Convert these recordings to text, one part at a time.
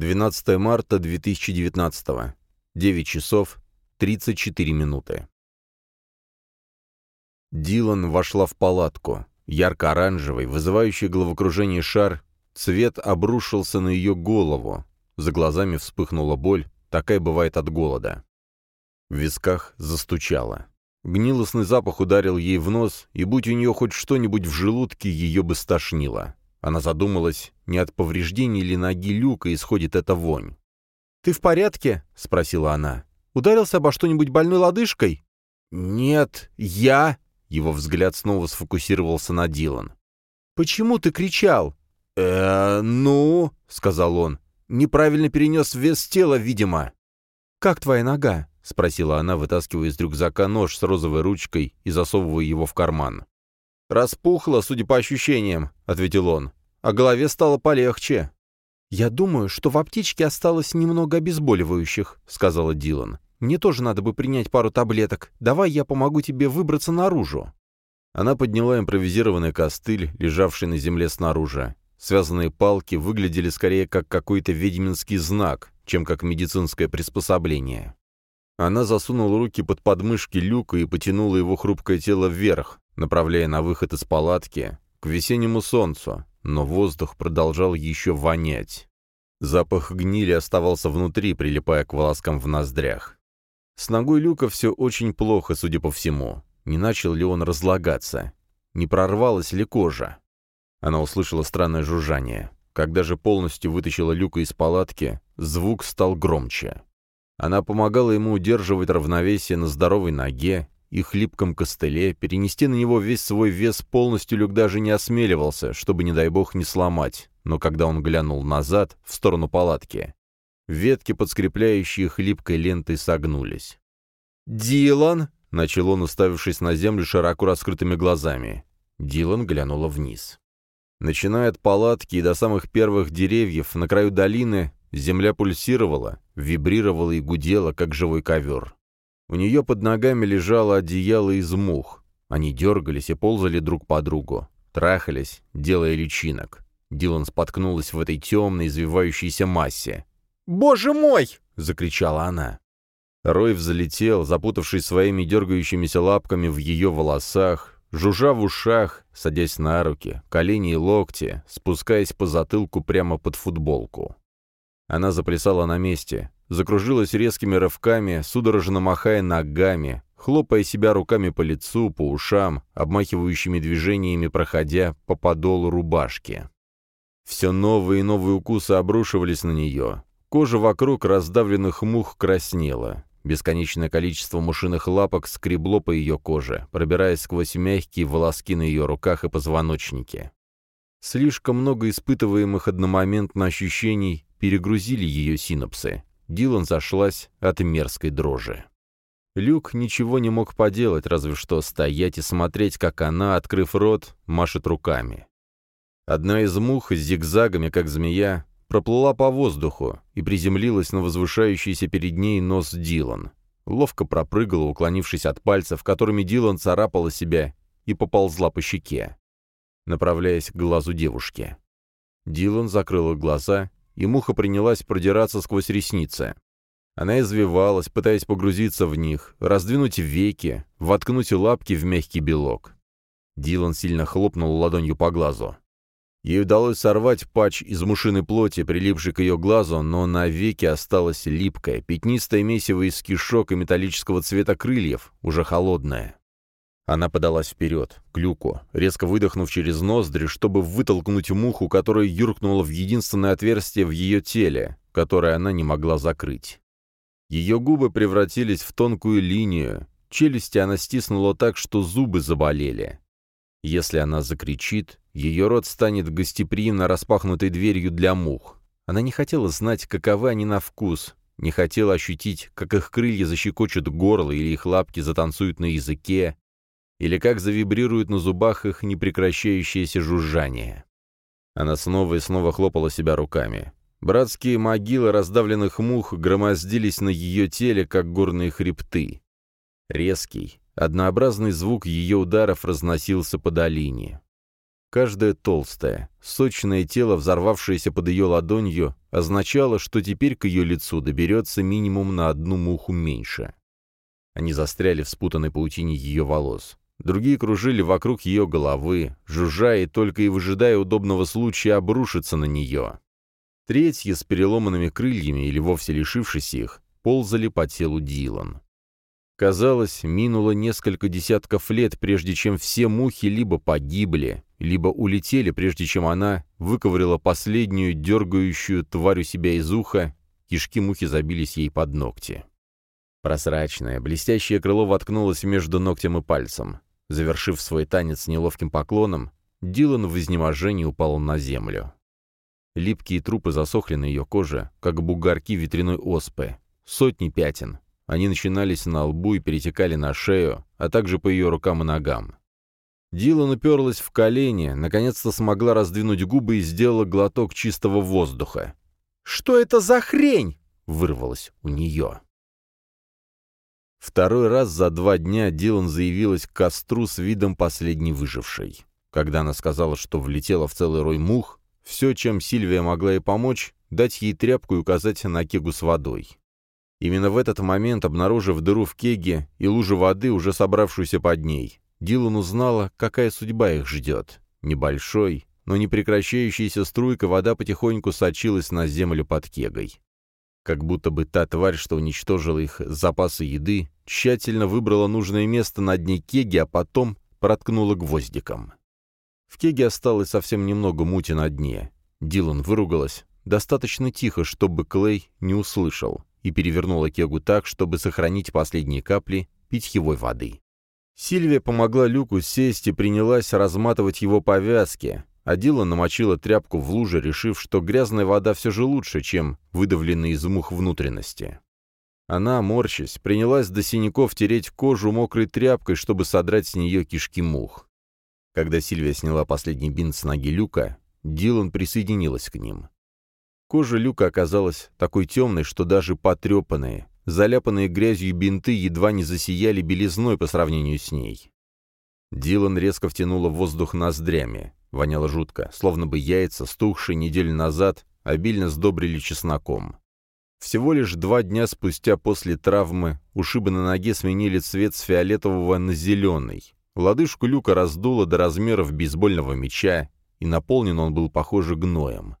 12 марта 2019. 9 часов 34 минуты. Дилан вошла в палатку. Ярко-оранжевый, вызывающий головокружение шар, цвет обрушился на ее голову. За глазами вспыхнула боль, такая бывает от голода. В висках застучало. Гнилостный запах ударил ей в нос, и будь у нее хоть что-нибудь в желудке, ее бы стошнило. Она задумалась, не от повреждений ли ноги люка исходит эта вонь. «Ты в порядке?» — спросила она. «Ударился обо что-нибудь больной лодыжкой?» «Нет, я...» — его взгляд снова сфокусировался на Дилан. «Почему ты кричал?» «Э, ну...» — сказал он. «Неправильно перенес вес тела, видимо». «Как твоя нога?» — спросила она, вытаскивая из рюкзака нож с розовой ручкой и засовывая его в карман. «Распухло, судя по ощущениям», — ответил он. «А голове стало полегче». «Я думаю, что в аптечке осталось немного обезболивающих», — сказала Дилан. «Мне тоже надо бы принять пару таблеток. Давай я помогу тебе выбраться наружу». Она подняла импровизированный костыль, лежавший на земле снаружи. Связанные палки выглядели скорее как какой-то ведьминский знак, чем как медицинское приспособление. Она засунула руки под подмышки люка и потянула его хрупкое тело вверх, направляя на выход из палатки, к весеннему солнцу, но воздух продолжал еще вонять. Запах гнили оставался внутри, прилипая к волоскам в ноздрях. С ногой люка все очень плохо, судя по всему. Не начал ли он разлагаться? Не прорвалась ли кожа? Она услышала странное жужжание. Когда же полностью вытащила люка из палатки, звук стал громче. Она помогала ему удерживать равновесие на здоровой ноге и хлипком костыле, перенести на него весь свой вес полностью Люк даже не осмеливался, чтобы, не дай бог, не сломать. Но когда он глянул назад, в сторону палатки, ветки, подскрепляющие хлипкой лентой, согнулись. «Дилан!» — начал он, уставившись на землю широко раскрытыми глазами. Дилан глянула вниз. Начиная от палатки и до самых первых деревьев на краю долины, Земля пульсировала, вибрировала и гудела, как живой ковер. У нее под ногами лежало одеяло из мух. Они дергались и ползали друг по другу, трахались, делая личинок. Дилан споткнулась в этой темной, извивающейся массе. «Боже мой!» — закричала она. Рой взлетел, запутавшись своими дергающимися лапками в ее волосах, жужжа в ушах, садясь на руки, колени и локти, спускаясь по затылку прямо под футболку. Она заплясала на месте, закружилась резкими рывками, судорожно махая ногами, хлопая себя руками по лицу, по ушам, обмахивающими движениями проходя по подолу рубашки. Все новые и новые укусы обрушивались на нее. Кожа вокруг раздавленных мух краснела. Бесконечное количество мушиных лапок скребло по ее коже, пробираясь сквозь мягкие волоски на ее руках и позвоночнике. Слишком много испытываемых одномоментно ощущений перегрузили ее синапсы. Дилан зашлась от мерзкой дрожи. Люк ничего не мог поделать, разве что стоять и смотреть, как она, открыв рот, машет руками. Одна из мух с зигзагами, как змея, проплыла по воздуху и приземлилась на возвышающийся перед ней нос Дилан. Ловко пропрыгала, уклонившись от пальцев, которыми Дилан царапала себя, и поползла по щеке, направляясь к глазу девушки. Дилан закрыла глаза и муха принялась продираться сквозь ресницы. Она извивалась, пытаясь погрузиться в них, раздвинуть веки, воткнуть лапки в мягкий белок. Дилан сильно хлопнул ладонью по глазу. Ей удалось сорвать патч из мушиной плоти, прилипший к ее глазу, но на веке осталось липкое, пятнистое месиво из кишок и металлического цвета крыльев, уже холодное. Она подалась вперед, к люку, резко выдохнув через ноздри, чтобы вытолкнуть муху, которая юркнула в единственное отверстие в ее теле, которое она не могла закрыть. Ее губы превратились в тонкую линию, челюсти она стиснула так, что зубы заболели. Если она закричит, ее рот станет гостеприимно распахнутой дверью для мух. Она не хотела знать, каковы они на вкус, не хотела ощутить, как их крылья защекочут горло или их лапки затанцуют на языке, или как завибрирует на зубах их непрекращающееся жужжание. Она снова и снова хлопала себя руками. Братские могилы раздавленных мух громоздились на ее теле, как горные хребты. Резкий, однообразный звук ее ударов разносился по долине. Каждое толстое, сочное тело, взорвавшееся под ее ладонью, означало, что теперь к ее лицу доберется минимум на одну муху меньше. Они застряли в спутанной паутине ее волос. Другие кружили вокруг ее головы, жужжа и только и выжидая удобного случая обрушиться на нее. Третьи с переломанными крыльями или вовсе лишившись их, ползали по телу Дилан. Казалось, минуло несколько десятков лет, прежде чем все мухи либо погибли, либо улетели, прежде чем она выковырила последнюю дергающую тварь у себя из уха, кишки мухи забились ей под ногти. Прозрачное, блестящее крыло воткнулось между ногтем и пальцем. Завершив свой танец неловким поклоном, Дилан в изнеможении упал на землю. Липкие трупы засохли на ее коже, как бугорки ветряной оспы. Сотни пятен, они начинались на лбу и перетекали на шею, а также по ее рукам и ногам. Дилан уперлась в колени, наконец-то смогла раздвинуть губы и сделала глоток чистого воздуха. «Что это за хрень?» — вырвалось у нее. Второй раз за два дня Дилан заявилась к костру с видом последней выжившей. Когда она сказала, что влетела в целый рой мух, все, чем Сильвия могла ей помочь, дать ей тряпку и указать на кегу с водой. Именно в этот момент, обнаружив дыру в кеге и лужу воды, уже собравшуюся под ней, Дилан узнала, какая судьба их ждет. Небольшой, но не прекращающаяся струйка вода потихоньку сочилась на землю под кегой. Как будто бы та тварь, что уничтожила их запасы еды, тщательно выбрала нужное место на дне кеги, а потом проткнула гвоздиком. В кеге осталось совсем немного мути на дне. Дилан выругалась, достаточно тихо, чтобы Клей не услышал и перевернула кегу так, чтобы сохранить последние капли питьевой воды. Сильвия помогла Люку сесть и принялась разматывать его повязки, а Дила намочила тряпку в луже, решив, что грязная вода все же лучше, чем выдавленные из мух внутренности. Она, морщась, принялась до синяков тереть кожу мокрой тряпкой, чтобы содрать с нее кишки мух. Когда Сильвия сняла последний бинт с ноги Люка, Дилан присоединилась к ним. Кожа Люка оказалась такой темной, что даже потрепанные, заляпанные грязью бинты едва не засияли белизной по сравнению с ней. Дилан резко втянула воздух ноздрями. Воняло жутко, словно бы яйца, стухшие неделю назад, обильно сдобрили чесноком. Всего лишь два дня спустя после травмы ушибы на ноге сменили цвет с фиолетового на зеленый. Лодыжку люка раздуло до размеров бейсбольного мяча, и наполнен он был, похоже, гноем.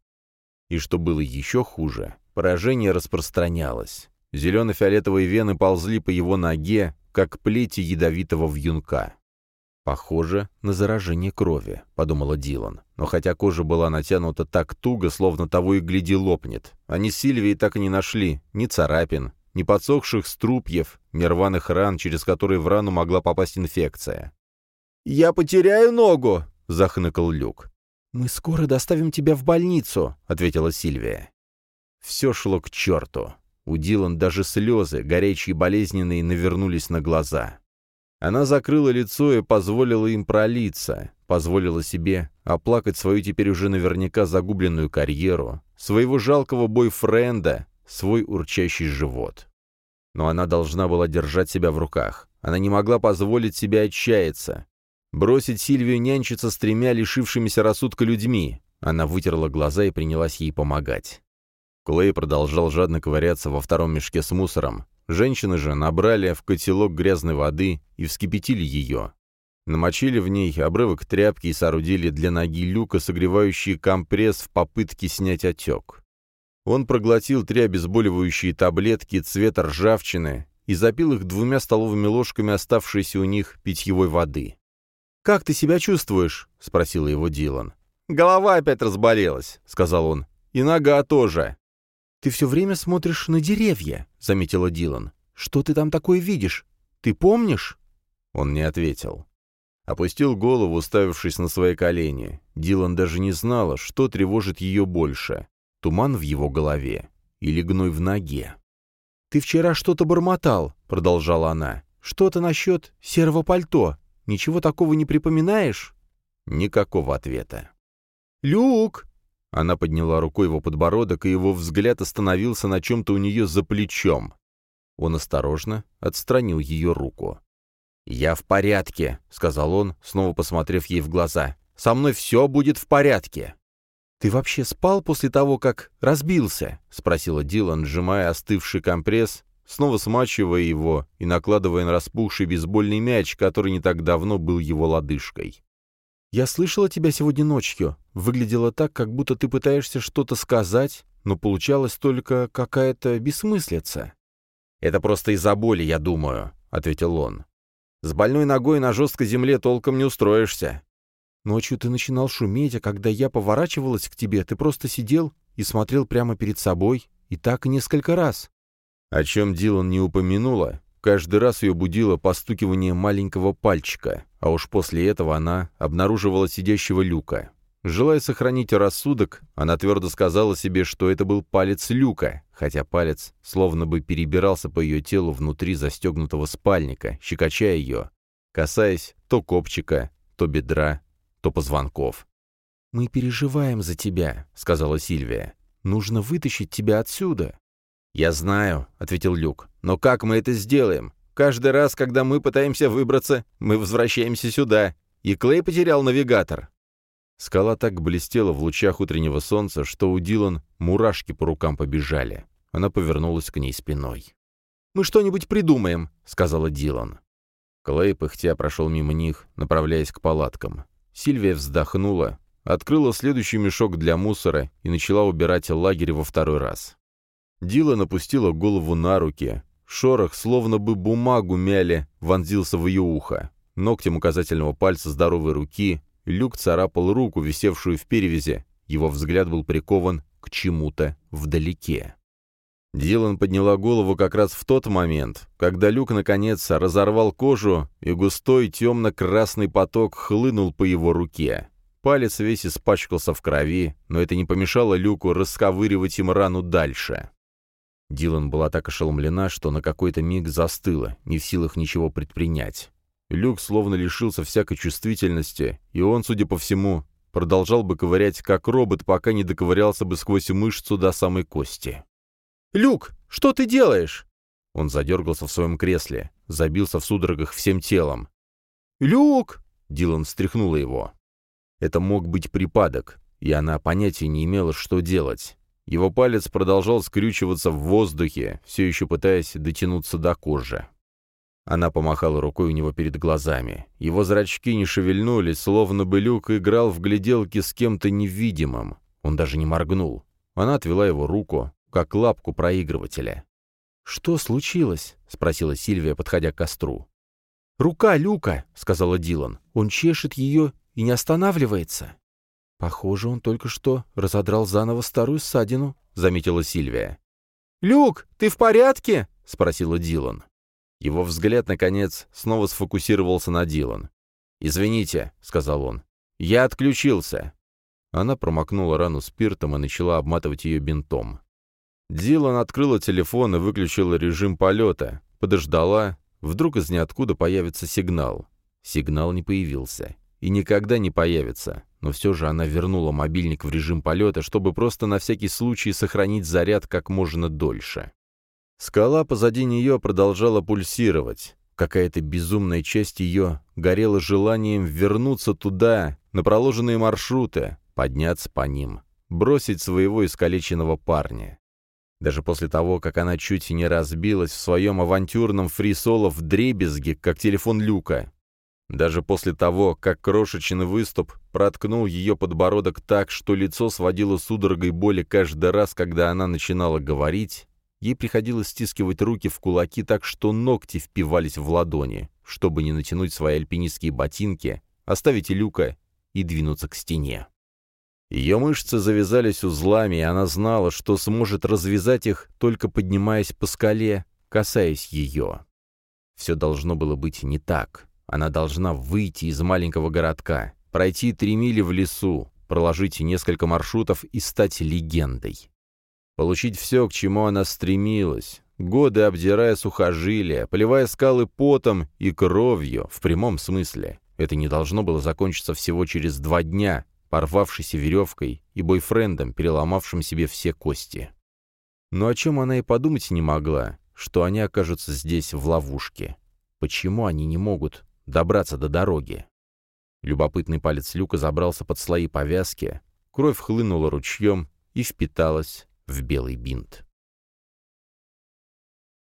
И что было еще хуже, поражение распространялось. Зелено-фиолетовые вены ползли по его ноге, как плети ядовитого вьюнка. «Похоже на заражение крови», — подумала Дилан. Но хотя кожа была натянута так туго, словно того и гляди лопнет, они с Сильвией так и не нашли ни царапин, ни подсохших струпьев, ни рваных ран, через которые в рану могла попасть инфекция. «Я потеряю ногу!» — захныкал Люк. «Мы скоро доставим тебя в больницу», — ответила Сильвия. Все шло к черту. У Дилан даже слезы, горячие и болезненные, навернулись на глаза. Она закрыла лицо и позволила им пролиться, позволила себе оплакать свою теперь уже наверняка загубленную карьеру, своего жалкого бойфренда, свой урчащий живот. Но она должна была держать себя в руках. Она не могла позволить себе отчаяться. Бросить Сильвию нянчиться с тремя лишившимися рассудка людьми. Она вытерла глаза и принялась ей помогать. Клей продолжал жадно ковыряться во втором мешке с мусором. Женщины же набрали в котелок грязной воды и вскипятили ее. Намочили в ней обрывок тряпки и соорудили для ноги люка согревающий компресс в попытке снять отек. Он проглотил три обезболивающие таблетки цвета ржавчины и запил их двумя столовыми ложками оставшейся у них питьевой воды. «Как ты себя чувствуешь?» — спросила его Дилан. «Голова опять разболелась», — сказал он. «И нога тоже». «Ты все время смотришь на деревья», — заметила Дилан. «Что ты там такое видишь? Ты помнишь?» Он не ответил. Опустил голову, уставившись на свои колени. Дилан даже не знала, что тревожит ее больше. Туман в его голове или гной в ноге. «Ты вчера что-то бормотал», — продолжала она. «Что-то насчет серого пальто. Ничего такого не припоминаешь?» Никакого ответа. «Люк!» Она подняла рукой его подбородок, и его взгляд остановился на чем-то у нее за плечом. Он осторожно отстранил ее руку. «Я в порядке», — сказал он, снова посмотрев ей в глаза. Со мной все будет в порядке». «Ты вообще спал после того, как разбился?» — спросила Дилан, сжимая остывший компресс, снова смачивая его и накладывая на распухший бейсбольный мяч, который не так давно был его лодыжкой. «Я слышала тебя сегодня ночью. Выглядело так, как будто ты пытаешься что-то сказать, но получалась только какая-то бессмыслица». «Это просто из-за боли, я думаю», — ответил он. «С больной ногой на жесткой земле толком не устроишься». Ночью ты начинал шуметь, а когда я поворачивалась к тебе, ты просто сидел и смотрел прямо перед собой, и так несколько раз. О чем Дилан не упомянула, каждый раз ее будило постукивание маленького пальчика, а уж после этого она обнаруживала сидящего люка. Желая сохранить рассудок, она твердо сказала себе, что это был палец люка, хотя палец словно бы перебирался по ее телу внутри застегнутого спальника, щекоча ее, касаясь то копчика, то бедра, то позвонков. «Мы переживаем за тебя», — сказала Сильвия. «Нужно вытащить тебя отсюда». «Я знаю», — ответил Люк. «Но как мы это сделаем? Каждый раз, когда мы пытаемся выбраться, мы возвращаемся сюда. И Клей потерял навигатор». Скала так блестела в лучах утреннего солнца, что у Дилан мурашки по рукам побежали. Она повернулась к ней спиной. «Мы что-нибудь придумаем», — сказала Дилан. Клей, пыхтя, прошел мимо них, направляясь к палаткам. Сильвия вздохнула, открыла следующий мешок для мусора и начала убирать лагерь во второй раз. Дила напустила голову на руки. Шорох, словно бы бумагу мяли, вонзился в ее ухо. Ногтем указательного пальца здоровой руки Люк царапал руку, висевшую в перевязи. Его взгляд был прикован к чему-то вдалеке. Дилан подняла голову как раз в тот момент, когда Люк наконец разорвал кожу, и густой темно-красный поток хлынул по его руке. Палец весь испачкался в крови, но это не помешало Люку расковыривать им рану дальше. Дилан была так ошеломлена, что на какой-то миг застыла, не в силах ничего предпринять. Люк словно лишился всякой чувствительности, и он, судя по всему, продолжал бы ковырять как робот, пока не доковырялся бы сквозь мышцу до самой кости. «Люк, что ты делаешь?» Он задергался в своем кресле, забился в судорогах всем телом. «Люк!» — Дилан встряхнула его. Это мог быть припадок, и она понятия не имела, что делать. Его палец продолжал скрючиваться в воздухе, все еще пытаясь дотянуться до кожи. Она помахала рукой у него перед глазами. Его зрачки не шевельнулись, словно бы Люк играл в гляделки с кем-то невидимым. Он даже не моргнул. Она отвела его руку, как лапку проигрывателя. «Что случилось?» — спросила Сильвия, подходя к костру. «Рука Люка!» — сказала Дилан. «Он чешет ее и не останавливается». «Похоже, он только что разодрал заново старую ссадину», — заметила Сильвия. «Люк, ты в порядке?» — спросила Дилан. Его взгляд, наконец, снова сфокусировался на Дилан. «Извините», — сказал он, — «я отключился». Она промокнула рану спиртом и начала обматывать ее бинтом. Дилан открыла телефон и выключила режим полета, подождала, вдруг из ниоткуда появится сигнал. Сигнал не появился. И никогда не появится. Но все же она вернула мобильник в режим полета, чтобы просто на всякий случай сохранить заряд как можно дольше. Скала позади нее продолжала пульсировать. Какая-то безумная часть ее горела желанием вернуться туда, на проложенные маршруты, подняться по ним, бросить своего искалеченного парня. Даже после того, как она чуть не разбилась в своем авантюрном фрисоло в дребезге, как телефон Люка. Даже после того, как крошечный выступ проткнул ее подбородок так, что лицо сводило судорогой боли каждый раз, когда она начинала говорить, ей приходилось стискивать руки в кулаки так, что ногти впивались в ладони, чтобы не натянуть свои альпинистские ботинки, оставить Люка и двинуться к стене. Ее мышцы завязались узлами, и она знала, что сможет развязать их, только поднимаясь по скале, касаясь ее. Все должно было быть не так. Она должна выйти из маленького городка, пройти три мили в лесу, проложить несколько маршрутов и стать легендой. Получить все, к чему она стремилась, годы обдирая сухожилия, поливая скалы потом и кровью, в прямом смысле. Это не должно было закончиться всего через два дня, порвавшейся веревкой, и бойфрендом, переломавшим себе все кости. Но о чем она и подумать не могла, что они окажутся здесь в ловушке. Почему они не могут добраться до дороги? Любопытный палец Люка забрался под слои повязки, кровь хлынула ручьем и впиталась в белый бинт.